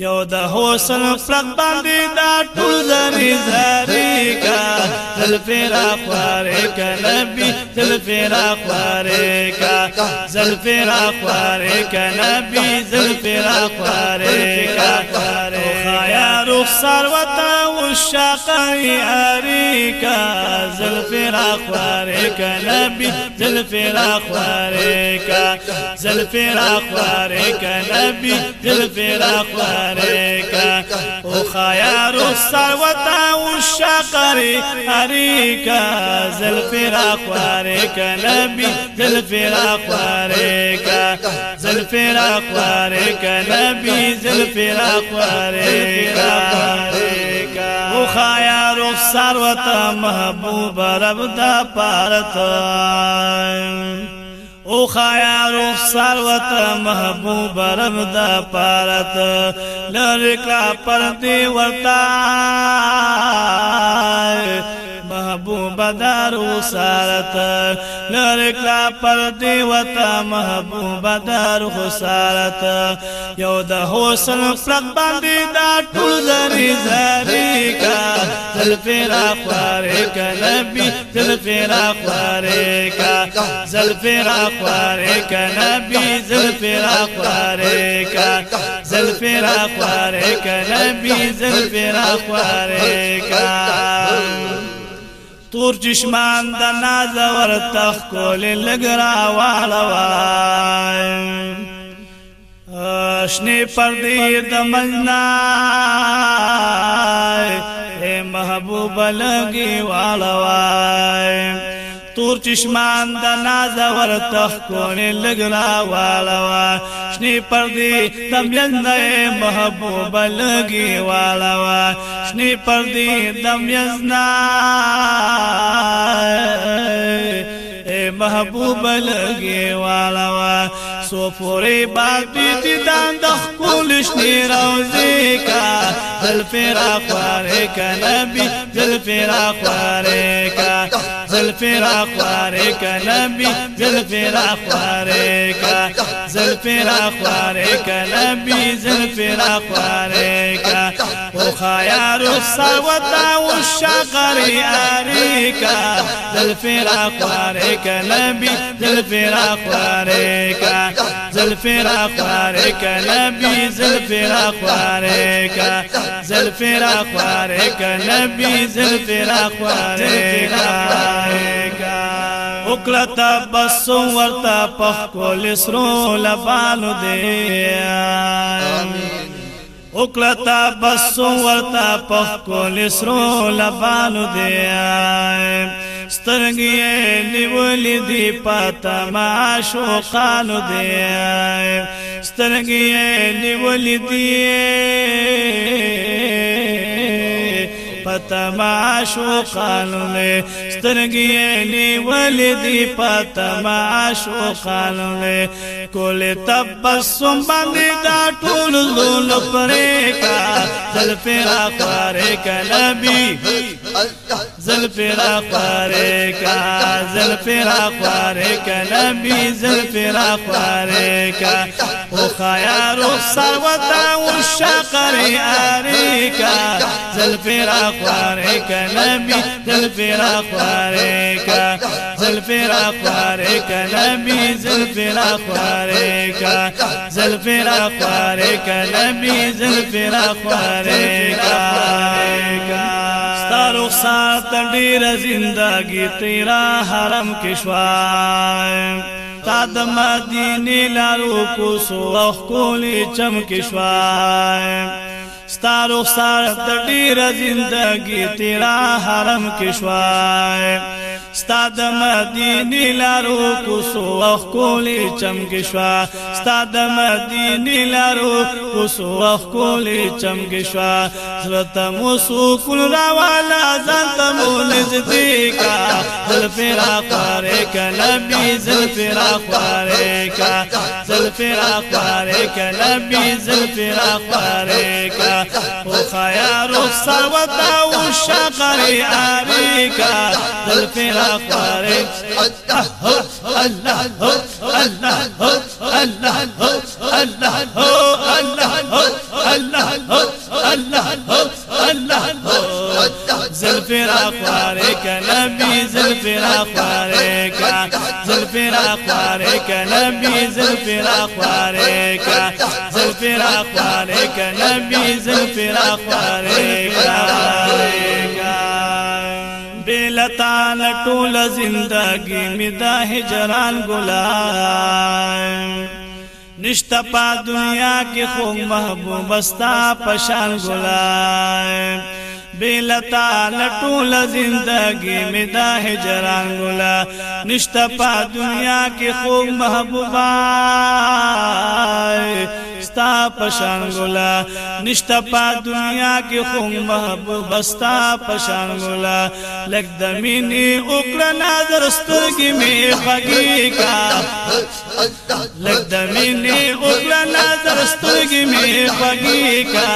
یو د حسن فلک باندې دا ټول زری زری کا زلفی را خواره کا نبی زلفی را خواره کا زلفی را خواره کا نبی زلفی را خواره کا خایا رخصار وتا وشاقی اری کا زلفی را خواره کا نبی زلفی را خواره کا زلفی را خواره کا نبی زلفی را خواره کا أو خيار الثروة والشقر أريكا زلفراق واريكا نبي زلفراق واريكا زلفراق واريكا نبي زلفراق واريكا أو خيار الثروة محبوب رب دا پارتا او خایا روح سروت محبوب رب دا پارت لرکا پر دی ورتا محبوب دارو سارت لرکلا پر دی وتا محبوب دارو خسارت یو د حسن فلک باندې دا ټول زری زری کا زلفرا خواره کا نبی زلفرا خواره کا زلفرا خواره کا نبی زلفرا خواره کا تور چشمان د ناز ور تخ کول لګرا والوای اشنی پردی د مجنا محبوب لګي والوای تور چشمان د ناز ور تخ کول لګلا والوا شنی پردی دم یزنه محبوب لګي والوا شنی پردی دم یزنا محبوب لګي والوا سو پوری باقی تی دان د خپل شنی روزي کا دل فرا خواره کا نبی دل فرا خواره کا دل فرا خواره کا نبی دل فرا خواره کا دل فرا خواره کا نبی دل فرا خواره کا أو السوتا والشقر اريكا دل فرا خواره کا نبی خواره کا زلفرا خوارک نبی زلفرا خوارک زلفرا خوارک نبی زلفرا خوارک وکړه بس ورتا پخ کول سرو لبالو دې وکړه بس ورتا پخ کول سرو لبالو دې سترګې نیولې دی پتا ما شوقانو دی سترګې نیولې دی پتا ما شوقانو له سترګې نیولې دی پتا ما شوقانو له کول تبسم باندې دا ټول زول پرې کا زلفرا خواره کا نبی زلفرا خواره کا زلفرا خواره کا نبی زلفرا خواره کا أو خيار الثروة والشقر آريكا زلفرا خواره کا نبی زلفرا خواره کا زلفرا نبی زلفرا خواره رخصات ډیر زندګی تیرا حرم کې شوا تا د مدینه لارو کو سو خولې چم کې شوا ستا رخصات ډیر زندګی تیرا حرم کې شوا ستا د مدینه لارو کوسو وخ کولی چمګ شوا ستا د مدینه لارو کوسو وخ کولی چمګ شوا زړه تمو سو کول راواله ځان تمو نزدې کا زل فرا قاره ک نبی زل فرا قاره ک زل فرا قاره ک نبی زل فرا قاره ک أو خيار الثروة والشقر آريكا زل فرا خواري الله الله الله الله الله الله الله الله زلفر اخوارك نبي زلفر اخوارك زلفر اخوارك نبي زلفر اخوارك زلفر اخوارك نبي زلفر اخوارك بلا تعال ټول زندګي می هجران ګلان نشتا پا دنیا کې خو محبوب استا پشان ګلان بلتا لټول زندگی می دا هجران ګلا نشتا پا دنیا کې خو محبوبا ستا پشان ګلا نشتا په دنیا کې خو محبوب ستا پشان ګلا لک دمینه وکړه نظر سترګې می خګي کا۔ لک دمینه وکړه نظر سترګې می خګي کا۔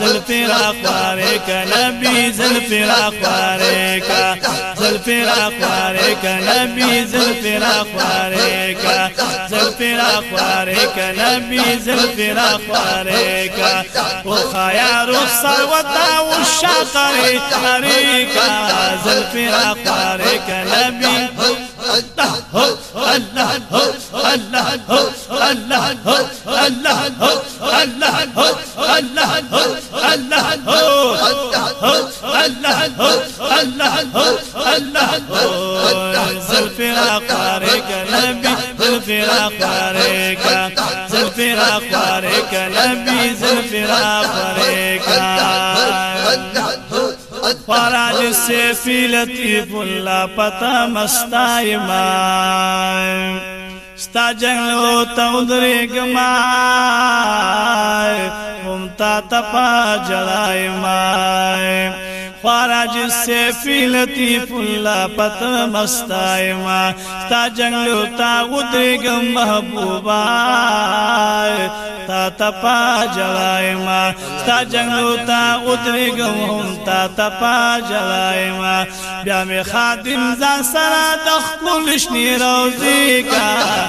زلفي را خواره کا نبی زلفي را خواره کا۔ زلفي را خواره کا نبی زلفي را خواره کا۔ زلفي را خواره کا نبی زلفي را خوارے کا أو خیار سروتا و شاقر طریقا زلفی را خوارے کا نبی اللہ اللہ اللہ اللہ اللہ اللہ اللہ اللہ ذلفرا پارے کا نبی ذلفرا پارے کا فراج سے فی لطیف اللہ پتا مستا ایمان۔ ستا جنگلو تا ادرے گمائے ممتا تپا جلائے مائے فارج سے فیلتی پلا پتر مستائما تا جنگلو تا غدری گم محبوبا تا تپا جلائما تا جنگلو تا غدری گم ہم، تا تپا جلائما بیا می خادم زان سرا دخلشنی روزی کا۔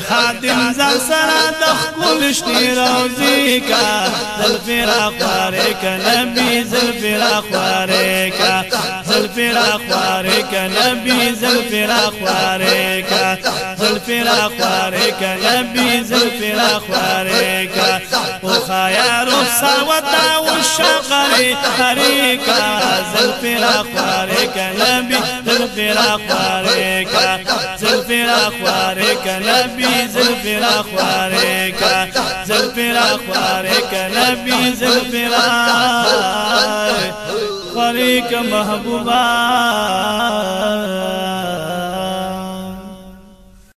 خادم زل سرا شتي روزيكا.. زلفي زلفرا خواری کا نبی زلفرا خواری کا زلفرا خواری کا نبی زلفرا خواری کا زلفي لأخوارك يا بي زلفي لأخوارك وخايا الصوت وطا والشقري هريك زلفي لأخوارك يا بي زلفي لأخوارك زلفي لأخوارك يا بي زلفي لأخوارك زلفي لأخوارك يا بي زلفي لأخوارك محبوبا